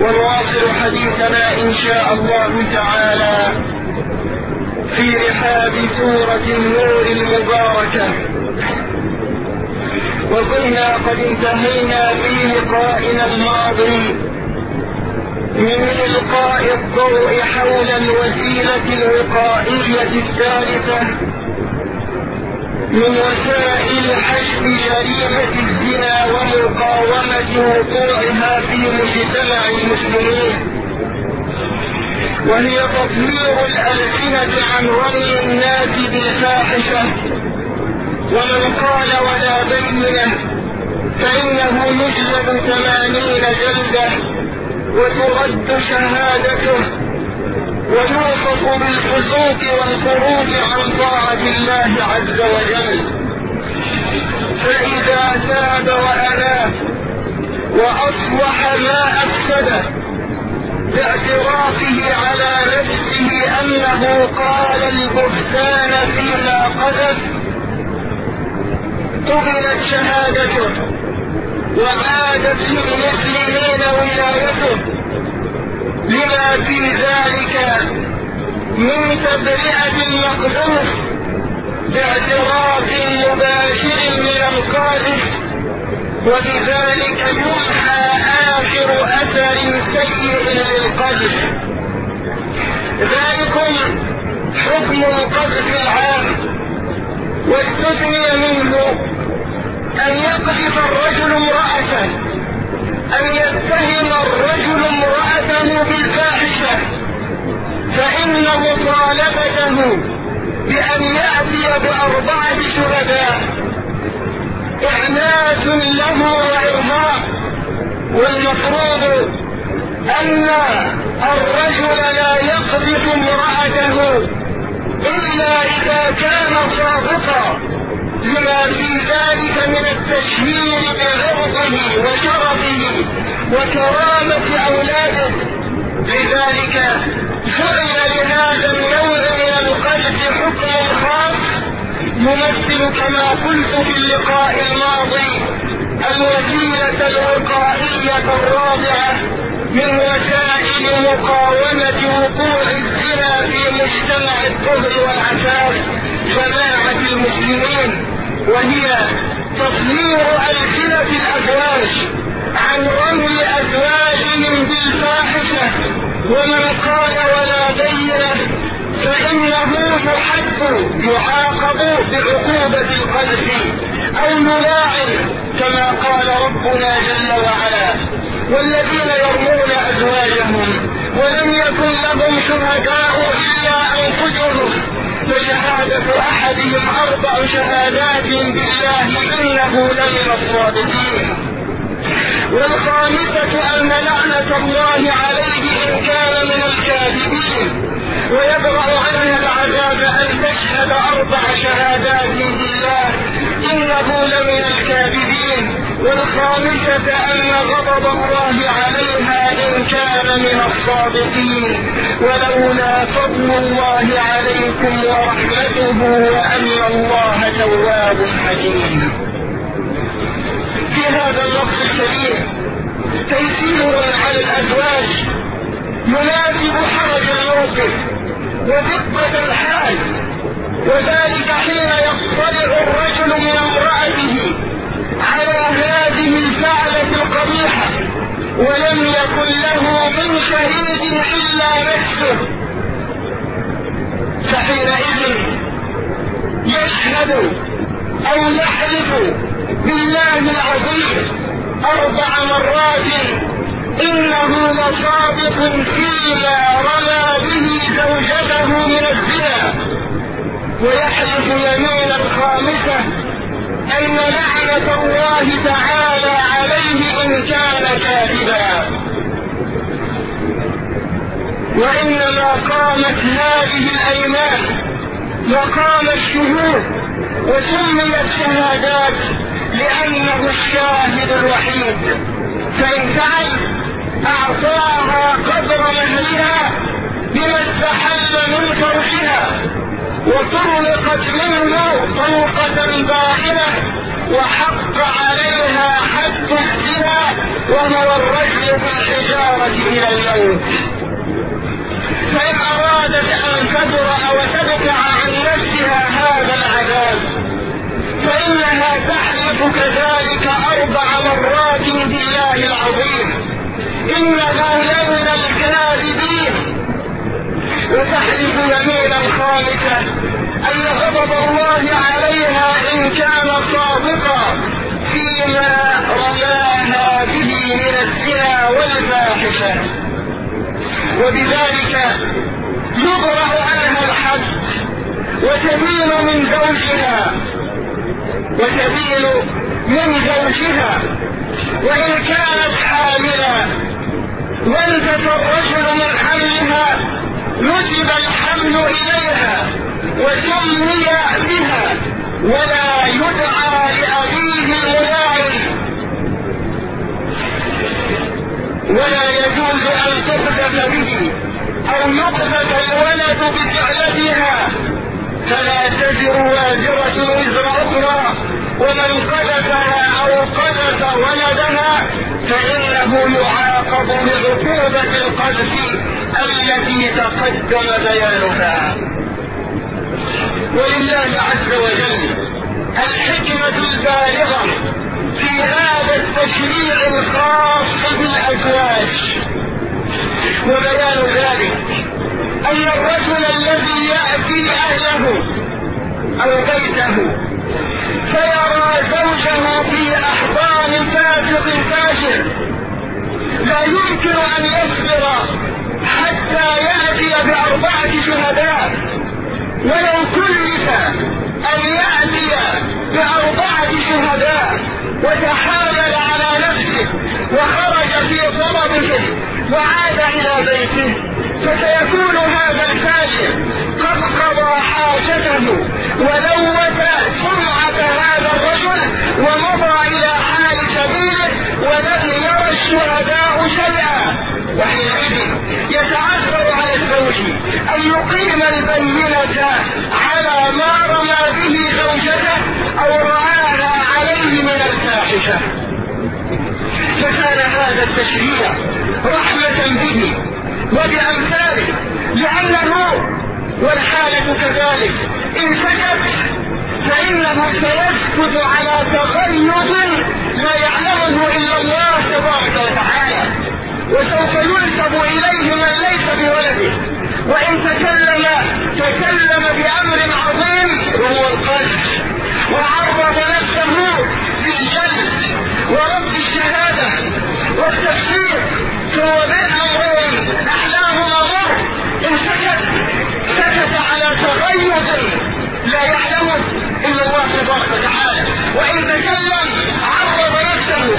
ونواصل حديثنا إن شاء الله تعالى في رحاب سورة النور المباركة. وكنا قد انتهينا في لقائنا الماضي من إلقاء الضوء حول الوسيلة الوقائية الثالثة من وسائل حشد جريمة الزنا ومقاومة وقوعها في مجتمع المسلمين. وهي تطهير الألسنة عن رمي الناس بالفاحشة. ومن قال ولا بينه فإنه يجلب ثمانين جلدة وترد شهادته. ويوصف بالفسوق والخروج عن طاعة الله عز وجل. فإذا تاب وأناب وأصلح ما أفسده باعترافه على نفسه أنه قال البهتان فيما قذف قبلت شهادته وعادت للمسلمين ولايته. لما في ذلك من تبرئة المقذوف باعتراف مباشر من القاذف وبذلك يمحى آخر أثر سيء للقذف ذلكم حكم القذف العام واستثني منه أن يقذف الرجل امرأته أن يتهم الرجل امرأته بالفاحشة فإن مطالبته بأن يأتي بأربعة شهداء. إعناس له وإرهاق. والمفروض أن الرجل لا يقذف امرأته إلا إذا كان صادقا. لما في ذلك من التشهير بعرضه وشرفه وكرامة أولاده. لذلك جعل لهذا النوع من القذف حكم خاص يمثل كما قلت في اللقاء الماضي الوسيلة الوقائية الرابعة من وسائل مقاومة وقوع الزنا في مجتمع الطهر والعفاف جماعة المسلمين. وهي تطهير ألسنة الأزواج عن رمي أزواجهم بالفاحشة ومن قال ولا بينه فإنه يحد يعاقب بعقوبة القذف أو يلاعن كما قال ربنا جل وعلا. والذين يرمون أزواجهم ولم يكن لهم شهداء إلا أنفسهم. فشهادة أحدهم أربع شهادات بالله إنه لمن الصادقين. والخامسة أن لعنة الله عليه إن كان من الكاذبين. ويبرأ عنها العذاب أن تشهد أربع شهادات بالله إنه لمن الكاذبين. والخامسة أن غضب الله عليها إن كان من الصادقين ولولا فضل الله عليكم ورحمته وأن الله تواب حكيم. في هذا النص الكريم تيسير على الأزواج. يناسب حرج الموقف ودقة الحال وذلك حين يطلع الرجل من امرأته على هذه الفعلة القبيحة ولم يكن له من شهيد إلا نفسه. فحينئذ يشهد أو يحلف بالله العظيم أربع مرات إنه لصادق فيما رمى به زوجته من الزنا ويحلف يمينا خامسة أن لعنة الله تعالى عليه إن كان كاذبا. وإنما قامت هذه الأيمان وقام الشهود وسميت شهادات لأنه الشاهد الوحيد. فإن فعل أعطاها قدر مهرها بما استحل من فرجها وطلقت منه طلقة بائنة وحق عليها حد الزنا وهو الرجل بالحجارة تموت فإن أرادت أن تدرأ وتدفع عن نفسها هذا العذاب فإنها تحلف كذلك أربع مرات بالله العظيم. إنه لمن الكاذبين وتحلف يمينا خالصة أن غضب الله عليها إن كان صادقا فيما رماها به من الزنا والفاحشة. وبذلك يبرأ عنها الحد وتبين من زوجها وتبين من زوجها. وإن كانت حاملا وانتفى الرجل من حملها نسب الحمل إليها وسمي بها ولا يدعى لأبيه الملاعن ولا يجوز أن تقذف به أو يقذف الولد بفعلتها. فلا تزر وازرة وزر أخرى. ومن قذفها أو قذف ولدها فإنه يعاقب بعقوبة القذف. التي تقدم بيانها ولله عز وجل الحكمة البالغة في هذا التشريع الخاص بالأزواج. وبيان ذلك أن الرجل الذي يأتي أهله أو بيته فيرى زوجه في أحضان فاسق فاجر لا يمكن أن يصبر حتى يأتي بأربعة شهداء. ولو كلف أن يأتي بأربعة شهداء وتحامل على نفسه وخرج في طلبه وعاد إلى بيته فسيكون هذا الفاجر قد قضى حاجته ولوث سمعة هذا الرجل ومضى إلى حال سبيله ولم يرى الشهداء شيئا. وحينئذ يتعذر على الزوج. أن يقيم البينة على ما رمى به زوجته أو رآها عليه من الفاحشة. فكان هذا التشريع رحمة به وبأمثاله لأنه والحالة كذلك. إن سكت فإنه سيسكت على تقيد لا يعلمه إلا الله تبارك وتعالى. وسوف ينسب إليه من ليس بولده. وإن تكلم تكلم بأمر عظيم وهو القلب. وعرض نفسه بالجلد ورد الشهادة والتفسير فهو بأمرين أحلاهما مر إن سكت سكت على تغيظ لا يعلمه إلا الله تبارك وتعالى. وإن تكلم عرض نفسه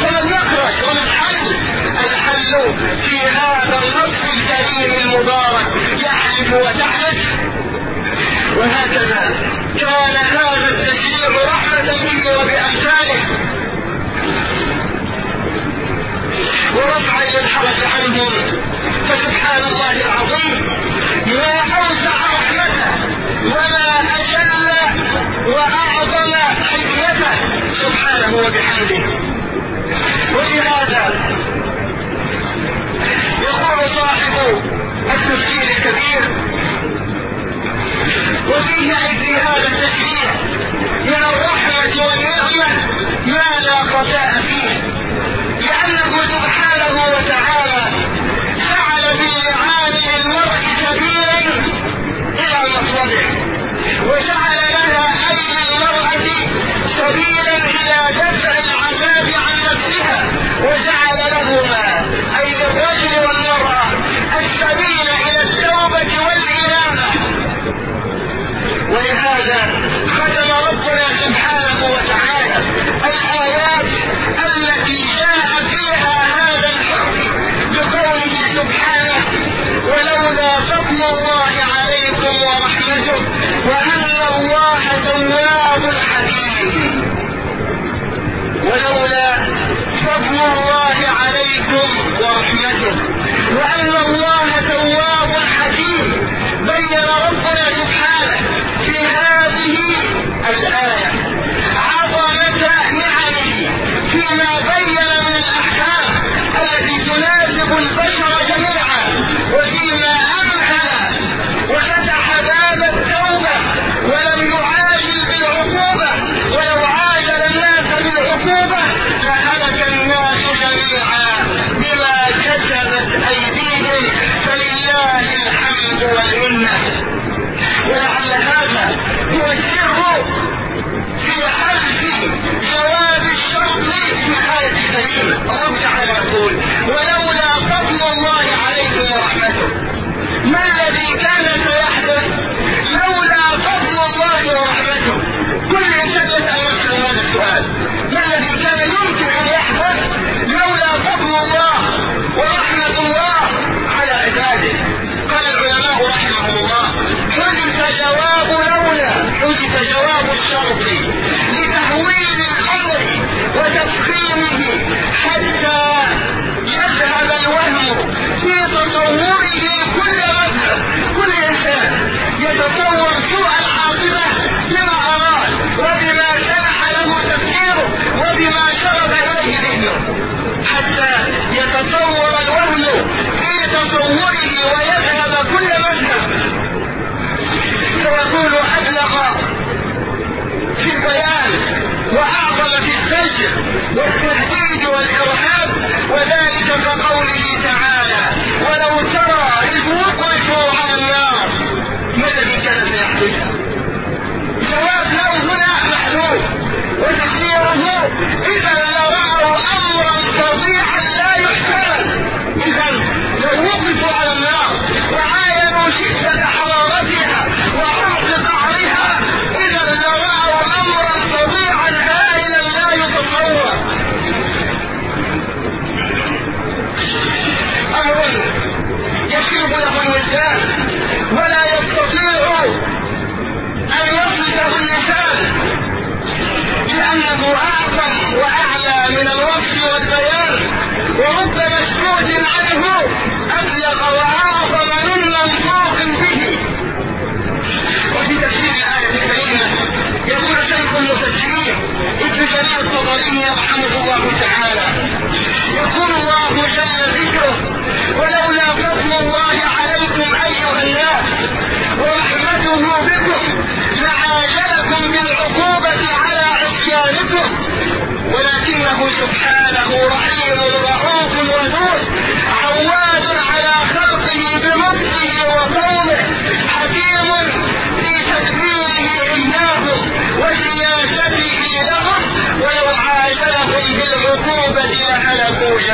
سبحانه وبحمده ولهذا يقول صاحب التفسير الكبير. وفيه في هذا التشريع من الرحمة والنعمة ما لا خفاء فيه. لأنه سبحانه وتعالى جعل باللعان للمرء سبيلا إلى مطلبه وجعل لها سبيلا إلى دفع العذاب عن نفسها وجعل لهما أي والمرأة السبيل إلى التوبة ولهذا ورحمته وأن الله تواب حكيم. بين ربنا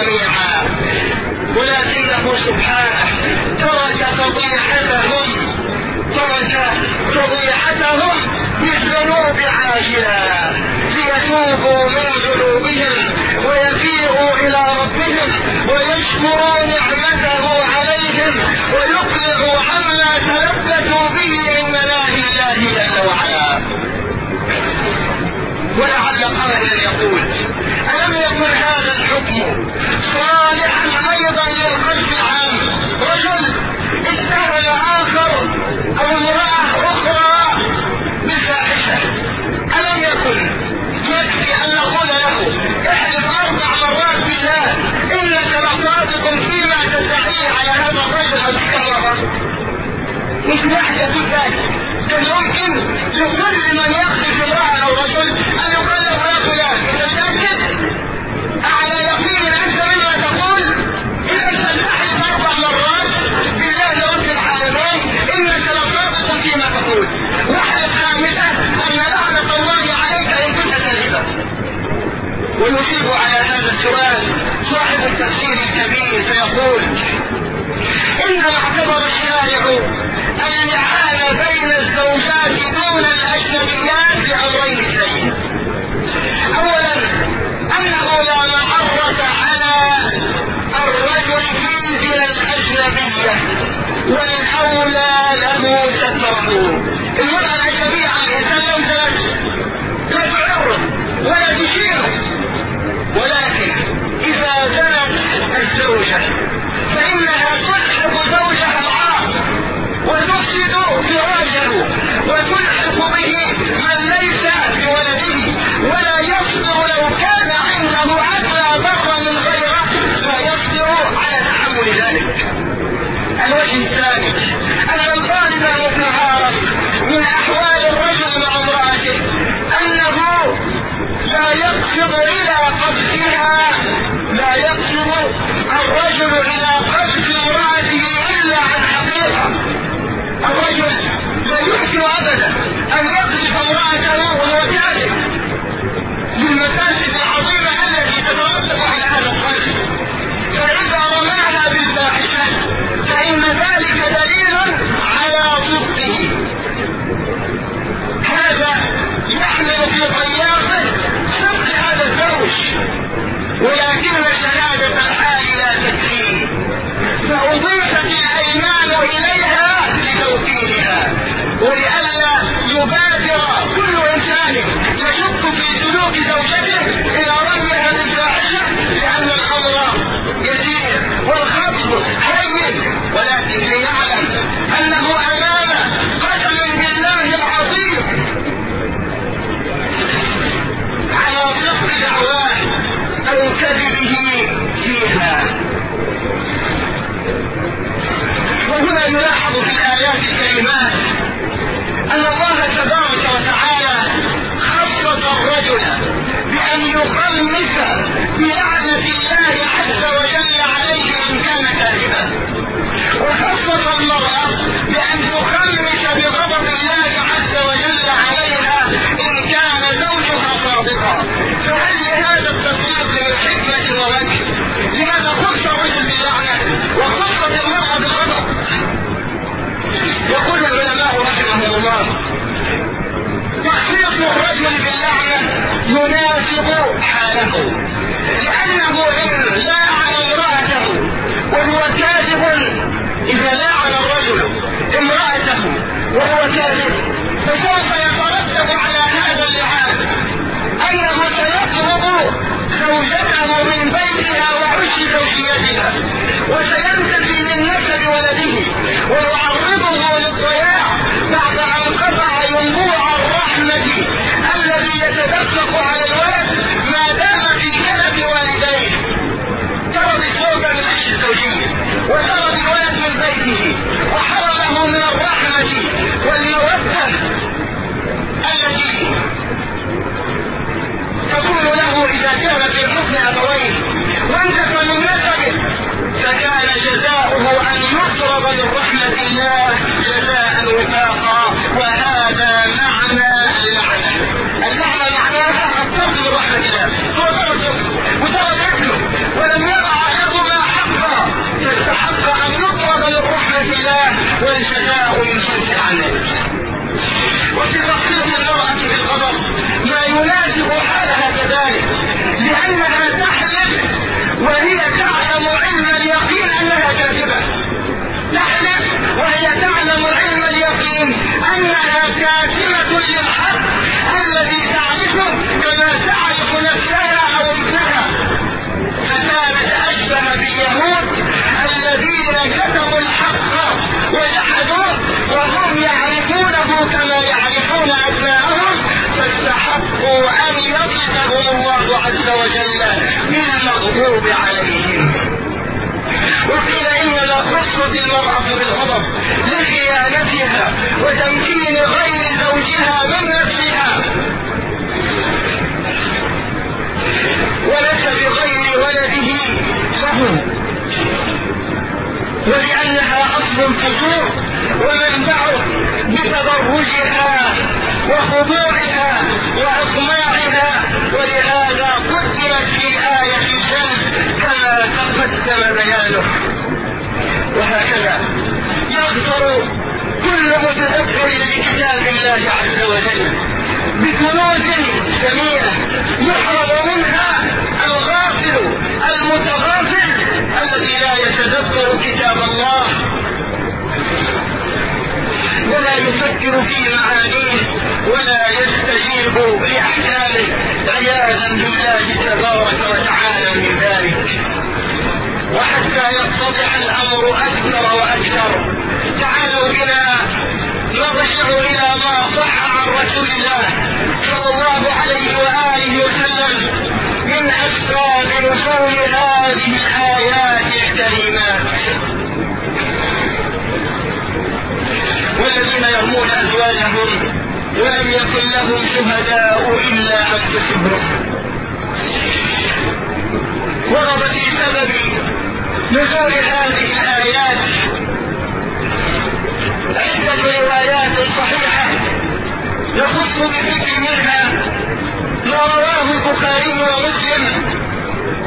جميعا. ولكنه سبحانه. ترك فضيحتهم. ترك فضيحتهم بالذنوب عاجلا ليتوبوا من ذنوبهم ويفيئوا إلى ربهم ويشكروا نعمته عليهم ويقلعوا عما تلبثوا به من ملاهي الله جل وعلا. ولعل قائلا يقول يكن هذا الحكم. صالحا أيضا للخلق العام. رجل اشتهر آخر أو امرأة ذلك أن الغالب يتعارض من أحوال الرجل مع امرأته أنه لا يقصد إلى قصدها لا يقصد الرجل إلى قصد امرأته إلا عن حقيقة. الرجل لا يمكن أبدا أن يقذف امرأته وهو جاهل. ولكن شهادة الحال لا تكفي فأضيفت الأيمان إليها لتوكيلها. ولئلا يبان بكنوز جميلة. يحرم منها الغافل المتغافل الذي لا يتذكر كتاب الله. ولا يفكر في معانيه ولا يستجيب لأحكامه. عياذا بالله تبارك وتعالى من ذلك. وحتى يتضح الأمر أكثر وأكثر. تعالوا بنا نرجع إلى ما صح عن رسول الله صلى الله عليه وآله وسلم من أسباب نزول هذه الآيات الكريمات والذين يرمون أزواجهم ولم يكن لهم شهداء إلا أنفسهم. ورد في سبب نزول هذه الآيات عدة روايات صحيحة يخص بذكر منها ما رواه البخاري ومسلم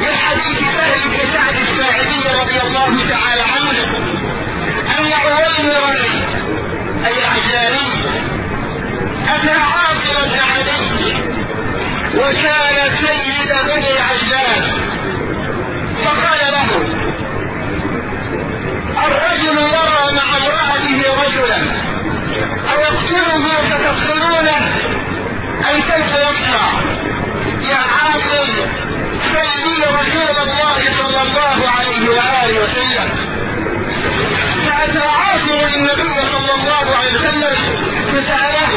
من حديث سهل بن سعد الساعدي رضي الله تعالى عنه. فتقتلونه أم كيف يصنع؟ يا عاصم سلي رسول الله صلى الله عليه وآله وسلم فأتى عاصم النبي صلى الله عليه وسلم فسأله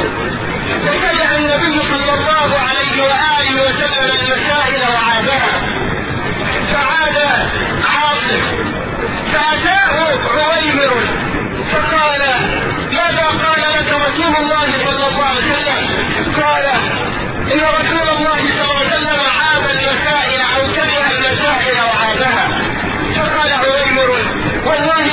فسمع النبي صلى الله عليه وآله وسلم المسائل وعادها فعاد عاصم فأتاه عويمر فقال ماذا قال لك رسول الله صلى الله عليه وسلم؟ قال إن رسول الله صلى الله عليه وسلم عاب المسائل أو كره المسائل وعابها. فقال عويمر والله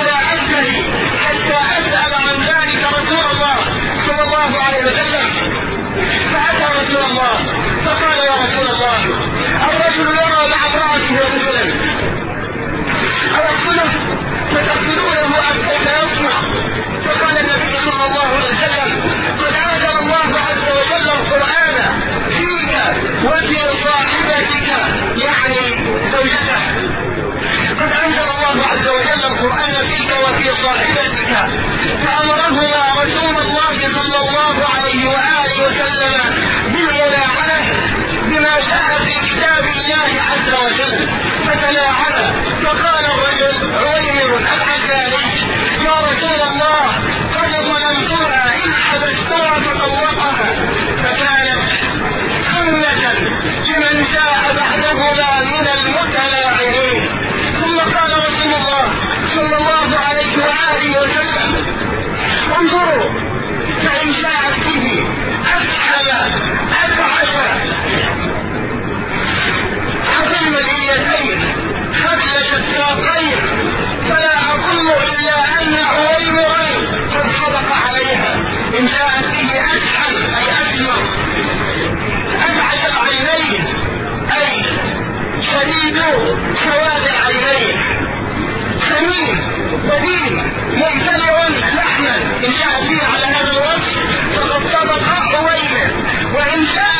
Amen.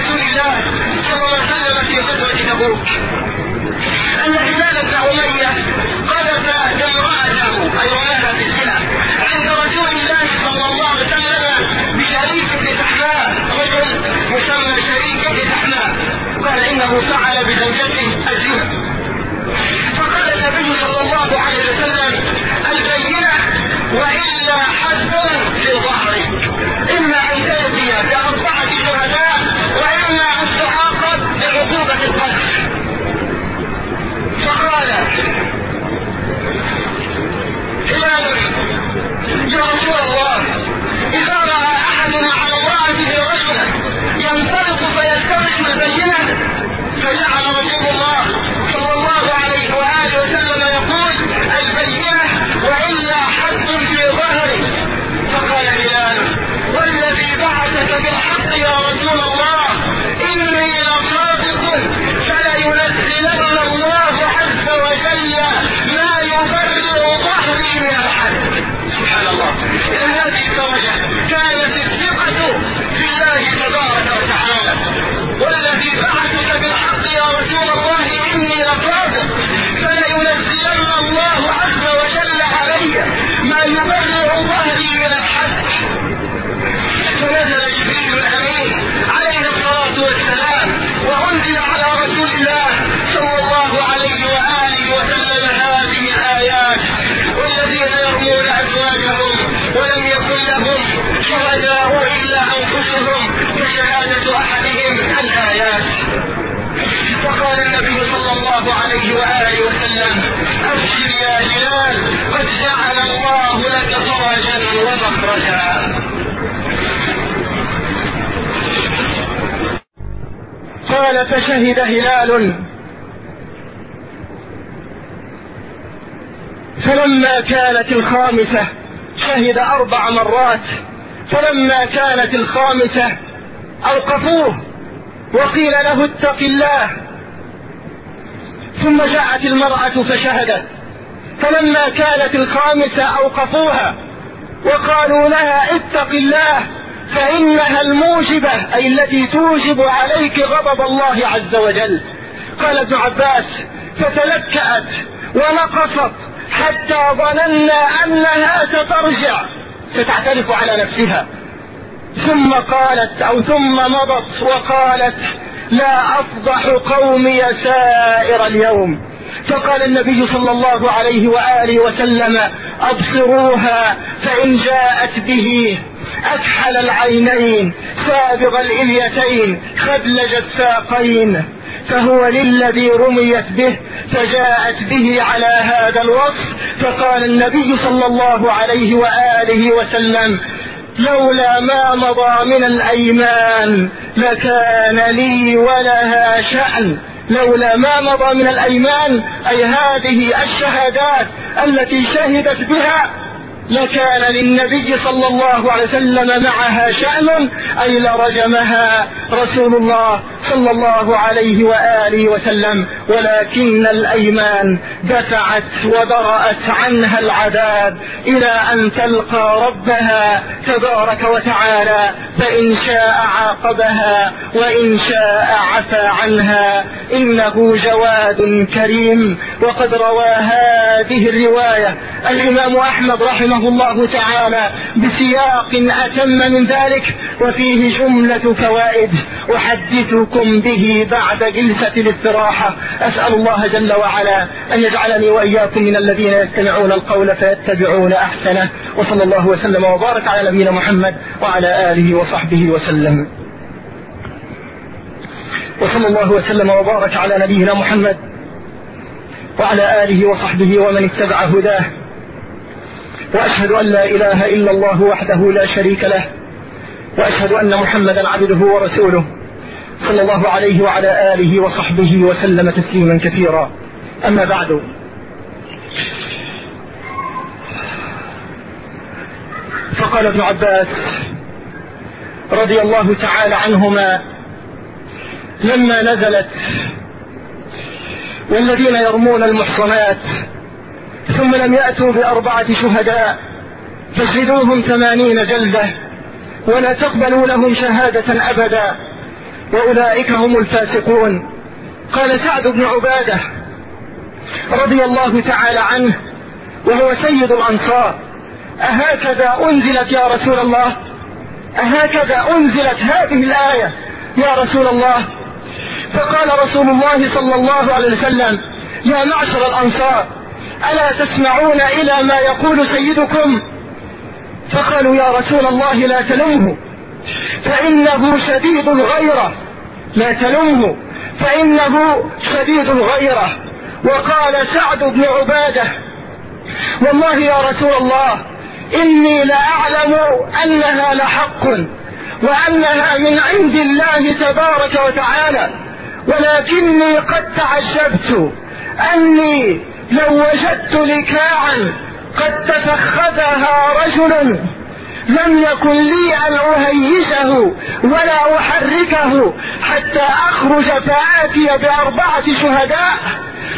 رسول الله صلى الله عليه وسلم في غزوة تبوك هلال بن أمية قذف امراته أي رماها بالزنا عند رسول الله صلى الله عليه وسلم بشريك بن تحماه رجل مسمى شريك بن تحماه قال إنه فعل بزوجته الزنا. فقال النبي صلى الله عليه وسلم البينة وإلا حد Joshua. النبي صلى الله عليه وآله وسلم. أبشر يا هلال قد جعل الله لك فرجا ومخرجا. قال فشهد هلال. فلما كانت الخامسة شهد أربع مرات. فلما كانت الخامسة أوقفوه وقيل له اتق الله. ثم جاءت المرأة فشهدت. فلما كانت الخامسة أوقفوها وقالوا لها اتق الله فإنها الموجبة أي التي توجب عليك غضب الله عز وجل. قال ابن عباس فتلكأت ونقصت حتى ظننا أنها سترجع. ستعترف على نفسها. ثم قالت أو ثم مضت وقالت لا أفضح قومي سائر اليوم. فقال النبي صلى الله عليه وآله وسلم أبصروها فإن جاءت به. أكحل العينين سابغ الإليتين خدلج الساقين فهو للذي رميت به فجاءت به على هذا الوصف. فقال النبي صلى الله عليه وآله وسلم لولا ما مضى من الأيمان لكان لي ولها شأن. لولا ما مضى من الأيمان أي هذه الشهادات التي شهدت بها لكان للنبي صلى الله عليه وسلم معها شأن أي لرجمها رسول الله صلى الله عليه وآله وسلم ولكن الأيمان دفعت ودرأت عنها العذاب إلى أن تلقى ربها تبارك وتعالى فإن شاء عاقبها وإن شاء عفى عنها. إنه جواد كريم. وقد روى هذه الرواية الإمام أحمد رحمه الله تعالى بسياق أتم من ذلك وفيه جملة فوائد. أحدثكم به بعد جلسة الاستراحة. أسأل الله جل وعلا أن يجعلني وإياكم من الذين يستمعون القول فيتبعون أحسنه. وصلى الله وسلم وبارك على نبينا محمد وعلى آله وصحبه وسلم. وصلى الله وسلم وبارك على نبينا محمد وعلى آله وصحبه ومن اتبع هداه. وأشهد أن لا إله إلا الله وحده لا شريك له. وأشهد أن محمدا عبده ورسوله. صلى الله عليه وعلى آله وصحبه وسلم تسليما كثيرا. أما بعد. فقال ابن عباس رضي الله تعالى عنهما لما نزلت والذين يرمون المحصنات ثم لم يأتوا بأربعة شهداء فاجلدوهم ثمانين جلدة ولا تقبلوا لهم شهادة أبدا. وأولئك هم الفاسقون. قال سعد بن عبادة رضي الله تعالى عنه وهو سيد الأنصار أهكذا أنزلت يا رسول الله؟ أهكذا أنزلت هذه الآية يا رسول الله؟ فقال رسول الله صلى الله عليه وسلم يا معشر الأنصار ألا تسمعون إلى ما يقول سيدكم؟ فقالوا يا رسول الله لا تلمه فإنه شديد الغيرة. لا تلمه فإنه شديد الغيرة. وقال سعد بن عبادة والله يا رسول الله إني لأعلم أنها لحق وأنها من عند الله تبارك وتعالى. ولكني قد تعجبت أني لو وجدت لكاعا قد تفخذها رجل لم يكن لي أن أهيجه ولا أحركه حتى أخرج فآتي بأربعة شهداء.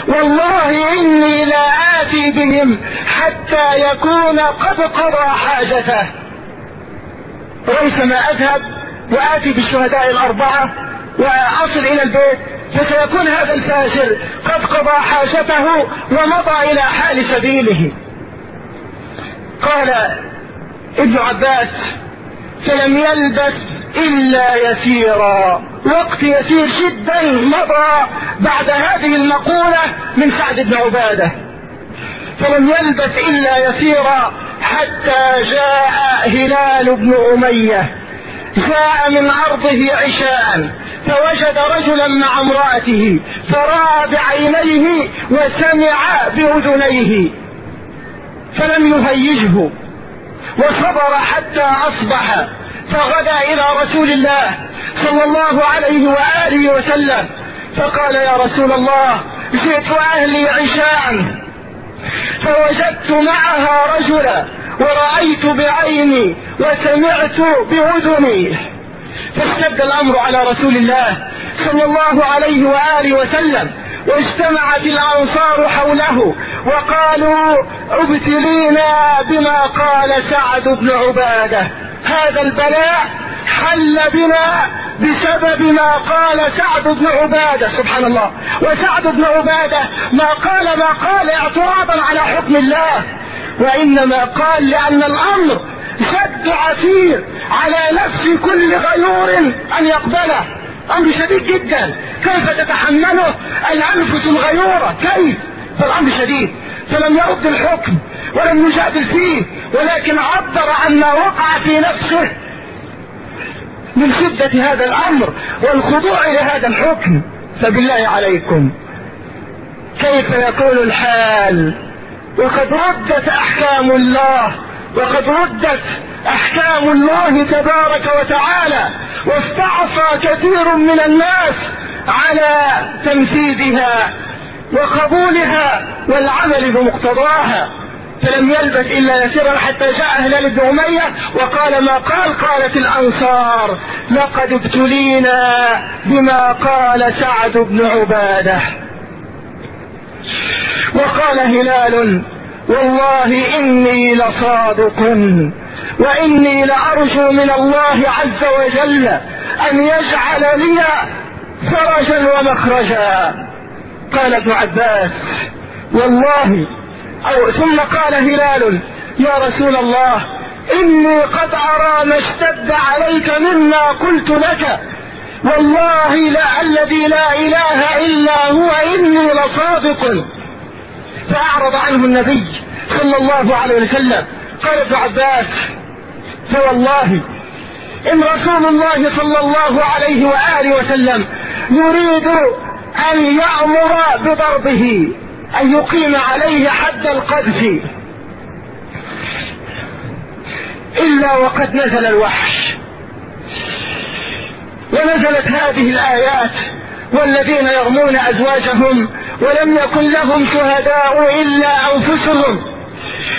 والله إني لا آتي بهم حتى يكون قد قضى حاجته. ريثما أذهب وآتي بالشهداء الأربعة وأصل إلى البيت فسيكون هذا الفاجر قد قضى حاجته ومضى إلى حال سبيله. قال ابن عباس فلم يلبث إلا يسيرا. وقت يسير جدا مضى بعد هذه المقولة من سعد بن عبادة. فلم يلبث إلا يسيرا حتى جاء هلال بن أمية. جاء من أرضه عشاء فوجد رجلا مع امرأته فرأى بعينيه وسمع بأذنيه فلم يهيجه. وصبر حتى أصبح فغدا إلى رسول الله صلى الله عليه وآله وسلم فقال يا رسول الله جئت أهلي عشاء فوجدت معها رجلا ورأيت بعيني وسمعت بأذني فاشتد الأمر على رسول الله صلى الله عليه وآله وسلم واجتمعت الأنصار حوله وقالوا ابتلينا بما قال سعد بن عبادة. هذا البلاء حل بنا بسبب ما قال سعد بن عبادة سبحان الله. وسعد بن عبادة ما قال ما قال اعتراضا على حكم الله. وإنما قال لأن الأمر شد عسير على نفس كل غيور أن يقبله. أمر شديد جدا. كيف تتحمله؟ الأنفس الغيورة. كيف؟ فالأمر شديد. فلم يرد الحكم ولم يجادل فيه ولكن عبر عن ما وقع في نفسه. من شدة هذا الأمر والخضوع لهذا الحكم. فبالله عليكم. كيف يكون الحال؟ وقد ردت أحكام الله. وقد ردت أحكام الله تبارك وتعالى واستعصى كثير من الناس على تنفيذها وقبولها والعمل بمقتضاها فلم يلبث إلا يسيرا حتى جاء هلال بن أمية وقال ما قال؟ قالت الأنصار لقد ابتلينا بما قال سعد بن عبادة. وقال هلال والله إني لصادق وإني لأرجو من الله عز وجل أن يجعل لي فرجا ومخرجا. قال ابن عباس والله أو ثم قال هلال يا رسول الله إني قد أرى ما اشتد عليك مما قلت لك. والله لا الذي لا إله إلا هو إني لصادق. فأعرض عنه النبي صلى الله عليه وسلم. قال ابن عباس فوالله إن رسول الله صلى الله عليه وآله وسلم يريد أن يأمر بضربه أن يقيم عليه حد القذف. إلا وقد نزل الوحش ونزلت هذه الآيات والذين يرمون أزواجهم ولم يكن لهم شهداء إلا أنفسهم.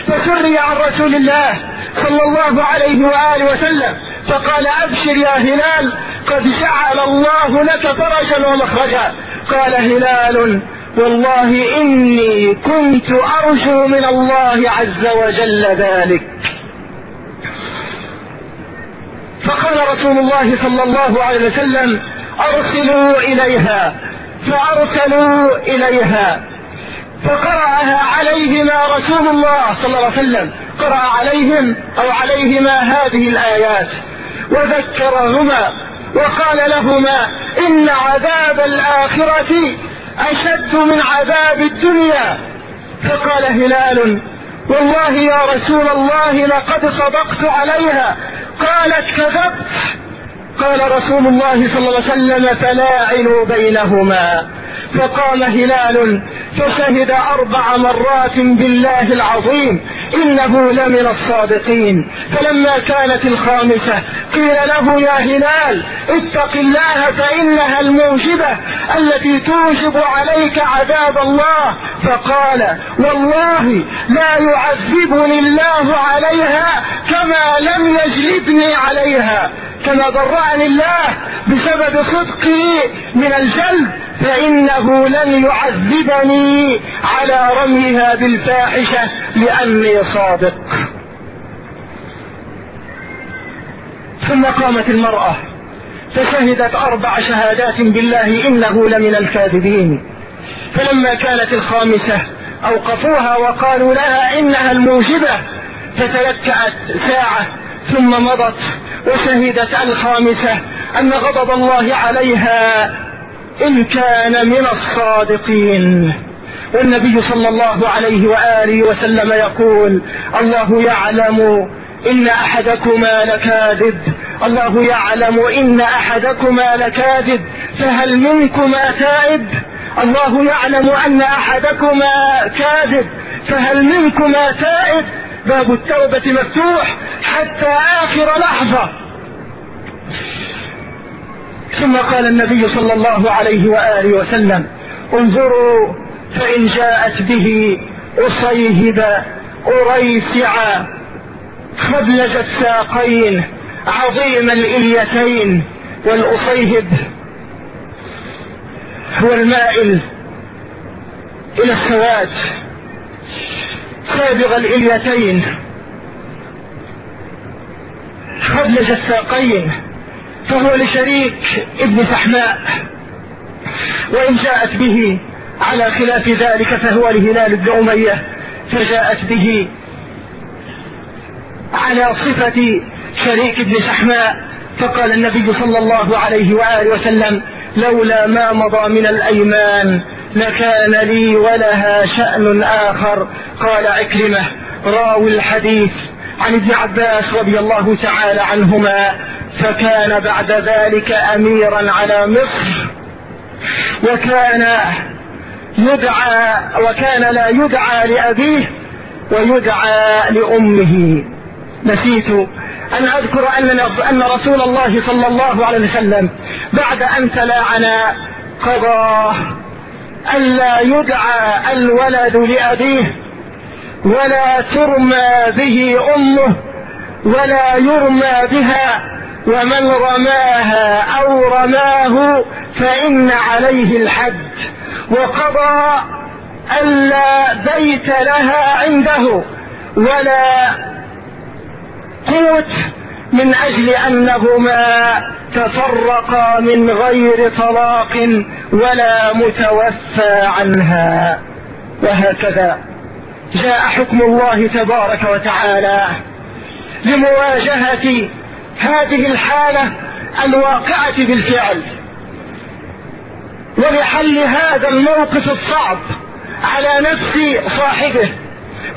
فسري عن رسول الله صلى الله عليه وآله وسلم فقال أبشر يا هلال قد جعل الله لك فرجا ومخرجا. قال هلال والله إني كنت أرجو من الله عز وجل ذلك. فقال رسول الله صلى الله عليه وسلم أرسلوا إليها فأرسلوا إليها. فقرأها عليهما رسول الله صلى الله عليه وسلم. قرأ عليهم أو عليهما هذه الآيات. وذكرهما وقال لهما إن عذاب الآخرة أشد من عذاب الدنيا. فقال هلال والله يا رسول الله لقد صدقت عليها. قالت كذبت. قال رسول الله صلى الله عليه وسلم فلاعنوا بينهما. فقام هلال فشهد أربع مرات بالله العظيم إنه لمن الصادقين. فلما كانت الخامسة قيل له يا هلال اتق الله فإنها الموجبة التي توجب عليك عذاب الله. فقال والله لا يعذبني الله عليها كما لم يجلبني عليها. كما برعني الله بسبب صدقي من الجلد فإنه لن يعذبني على رميها بالفاحشة لأني صادق. ثم قامت المرأة فشهدت أربع شهادات بالله إنه لمن الكاذبين. فلما كانت الخامسة أوقفوها وقالوا لها إنها الموجبة فتلكأت ساعة ثم مضت وشهدت الخامسة أن غضب الله عليها إن كان من الصادقين. والنبي صلى الله عليه وآله وسلم يقول الله يعلم إن أحدكما لكاذب. الله يعلم إن أحدكما لكاذب. فهل منكما تائب؟ الله يعلم أن أحدكما كاذب. فهل منكما تائب؟ باب التوبة مفتوح حتى آخر لحظة. ثم قال النبي صلى الله عليه وآله وسلم انظروا فإن جاءت به أصيهب أريسع خبلج الساقين عظيم الإليتين والأصيهب هو المائل إلى السواد سابغ الإليتين خبلج الساقين فهو لشريك ابن سحماء وإن جاءت به على خلاف ذلك فهو لهلال بن أمية فجاءت به على صفة شريك ابن سحماء فقال النبي صلى الله عليه وآله وسلم لولا ما مضى من الأيمان لكان لي ولها شأن آخر قال عكرمة راوي الحديث عن ابن عباس رضي الله تعالى عنهما فكان بعد ذلك أميرا على مصر وكان يدعى وكان لا يدعى لأبيه ويدعى لأمه. نسيت أن أذكر أن أن رسول الله صلى الله عليه وسلم بعد أن تلاعنا قضى ألا يدعى الولد لأبيه ولا ترمى به أمه ولا يرمى بها ومن رماها أو رماه فإن عليه الحد وقضى ألا بيت لها عنده ولا قوت من أجل أنهما تفرقا من غير طلاق ولا متوفى عنها. وهكذا. جاء حكم الله تبارك وتعالى لمواجهة هذه الحالة الواقعة بالفعل. ولحل هذا الموقف الصعب على نفس صاحبه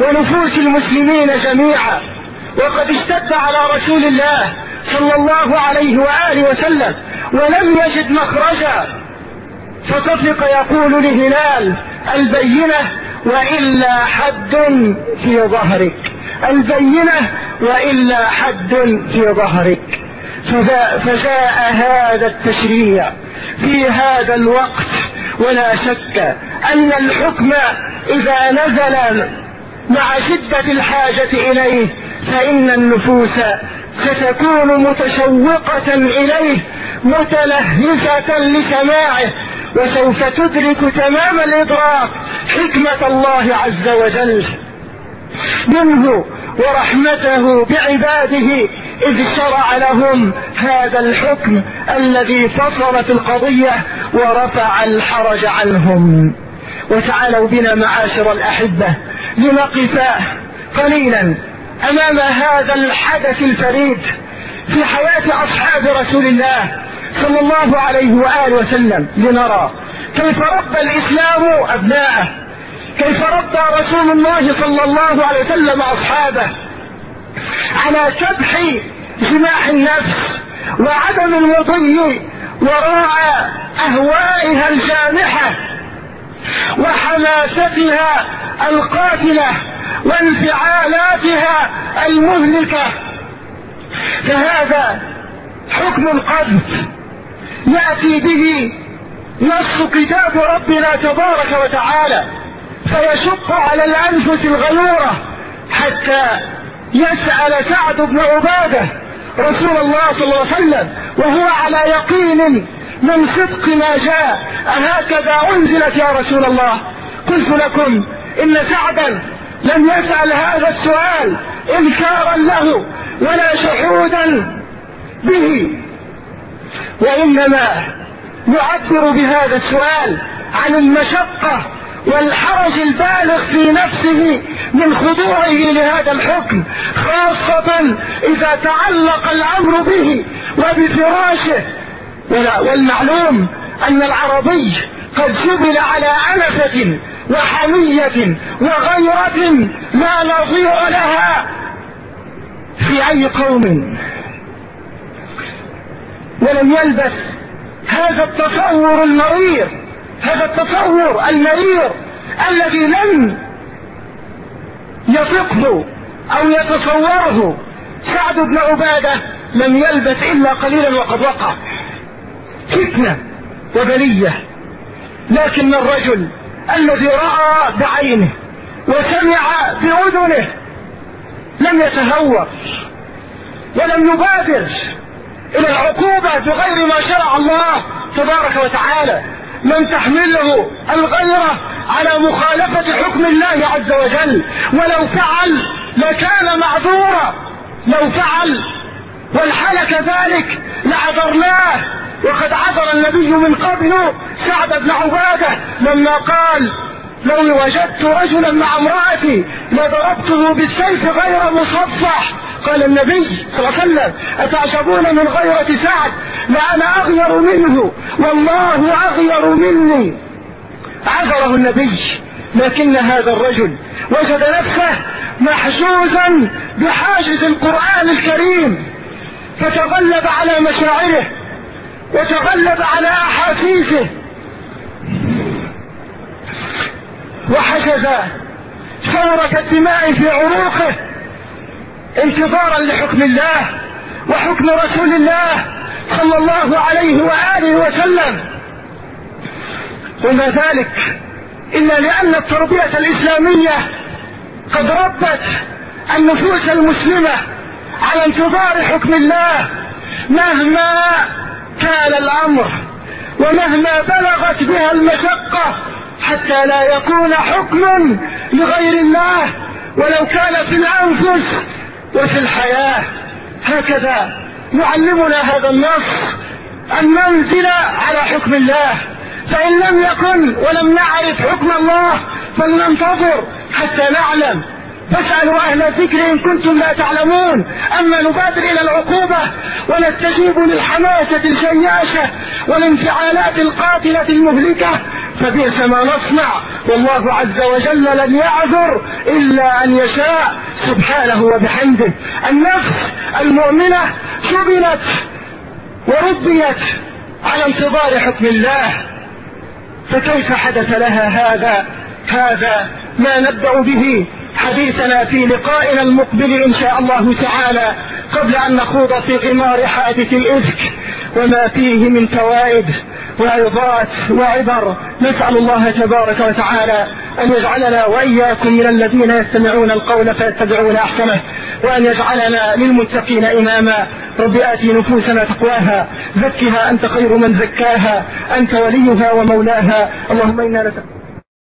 ونفوس المسلمين جميعا. وقد اشتد على رسول الله صلى الله عليه وآله وسلم ولم يجد مخرجا. فطفق يقول لهلال البينة وإلا حد في ظهرك. البينة وإلا حد في ظهرك. فجاء هذا التشريع في هذا الوقت ولا شك أن الحكم إذا نزل مع شدة الحاجة إليه فإن النفوس ستكون متشوقة إليه متلهفة لسماعه وسوف تدرك تمام الإدراك حكمة الله عز وجل. منه ورحمته بعباده إذ شرع لهم هذا الحكم الذي فصلت القضية ورفع الحرج عنهم. وتعالوا بنا معاشر الأحبة لنقف قليلا. أمام هذا الحدث الفريد في حياة أصحاب رسول الله صلى الله عليه وآله وسلم لنرى كيف ربى الإسلام أبناءه كيف ربى رسول الله صلى الله عليه وسلم أصحابه على كبح جماح النفس وعدم المضي وراء أهوائها الجامحة وحماستها القاتلة وانفعالاتها المهلكة. فهذا حكم القذف يأتي به نص كتاب ربنا تبارك وتعالى فيشق على الأنفس الغيورة حتى يسأل سعد بن عبادة رسول الله صلى الله عليه وسلم وهو على يقين من صدق ما جاء أهكذا أنزلت يا رسول الله. قلت لكم إن سعدا لم يسأل هذا السؤال إنكارا له ولا شهودا به. وإنما يعبر بهذا السؤال عن المشقة والحرج البالغ في نفسه من خضوعه لهذا الحكم خاصة إذا تعلق الأمر به وبفراشه والمعلوم أن العربي قد جبل على أنفة وحمية وغيرة لا نظير لها في أي قوم. ولم يلبث هذا التصور المرير هذا التصور المرير الذي لم يطقه أو يتصوره سعد بن عبادة لم يلبث إلا قليلا وقد وقع. فتنة وبلية. لكن الرجل الذي رأى بعينه وسمع بأذنه لم يتهور ولم يبادر إلى العقوبة بغير ما شرع الله تبارك وتعالى لم تحمله الغيرة على مخالفة حكم الله عز وجل. ولو فعل لكان معذورا لو فعل والحال كذلك لعذرناه. وقد عذر النبي من قبل سعد بن عبادة لما قال لو وجدت رجلا مع امرأتي لضربته بالسيف غير مصفح. قال النبي صلى الله عليه وسلم أتعجبون من غيرة سعد؟ لأنا أغير منه. والله أغير مني. عذره النبي لكن هذا الرجل وجد نفسه محجوزا بحاجز القرآن الكريم فتغلب على مشاعره. وتغلب على أحاسيسه. وحجز ثورة الدماء في عروقه انتظارا لحكم الله وحكم رسول الله صلى الله عليه وآله وسلم. وما ذلك إلا لأن التربية الإسلامية قد ربت النفوس المسلمة على انتظار حكم الله مهما كان الأمر ومهما بلغت بها المشقة حتى لا يكون حكم لغير الله ولو كان في الأنفس وفي الحياة. هكذا يعلمنا هذا النص أن ننزل على حكم الله. فإن لم يكن ولم نعرف حكم الله فلننتظر حتى نعلم فاسألوا أهل الذكر إن كنتم لا تعلمون. أما نبادر إلى العقوبة ونستجيب للحماسة الشياشة والانفعالات القاتلة المهلكة فبئس ما نصنع. والله عز وجل لن يعذر إلا أن يشاء سبحانه وبحمده. النفس المؤمنة جبلت وربيت على انتظار حكم الله. فكيف حدث لها هذا؟ هذا ما نبدأ به حديثنا في لقائنا المقبل إن شاء الله تعالى قبل أن نخوض في غمار حادث الإفك وما فيه من فوائد وعظات وعبر. نسأل الله تبارك وتعالى أن يجعلنا وإياكم من الذين يستمعون القول فيتبعون أحسنه وأن يجعلنا للمتقين إماما. رب آتي نفوسنا تقواها زكها أنت خير من زكاها أنت وليها ومولاها. اللهم إنا نسأل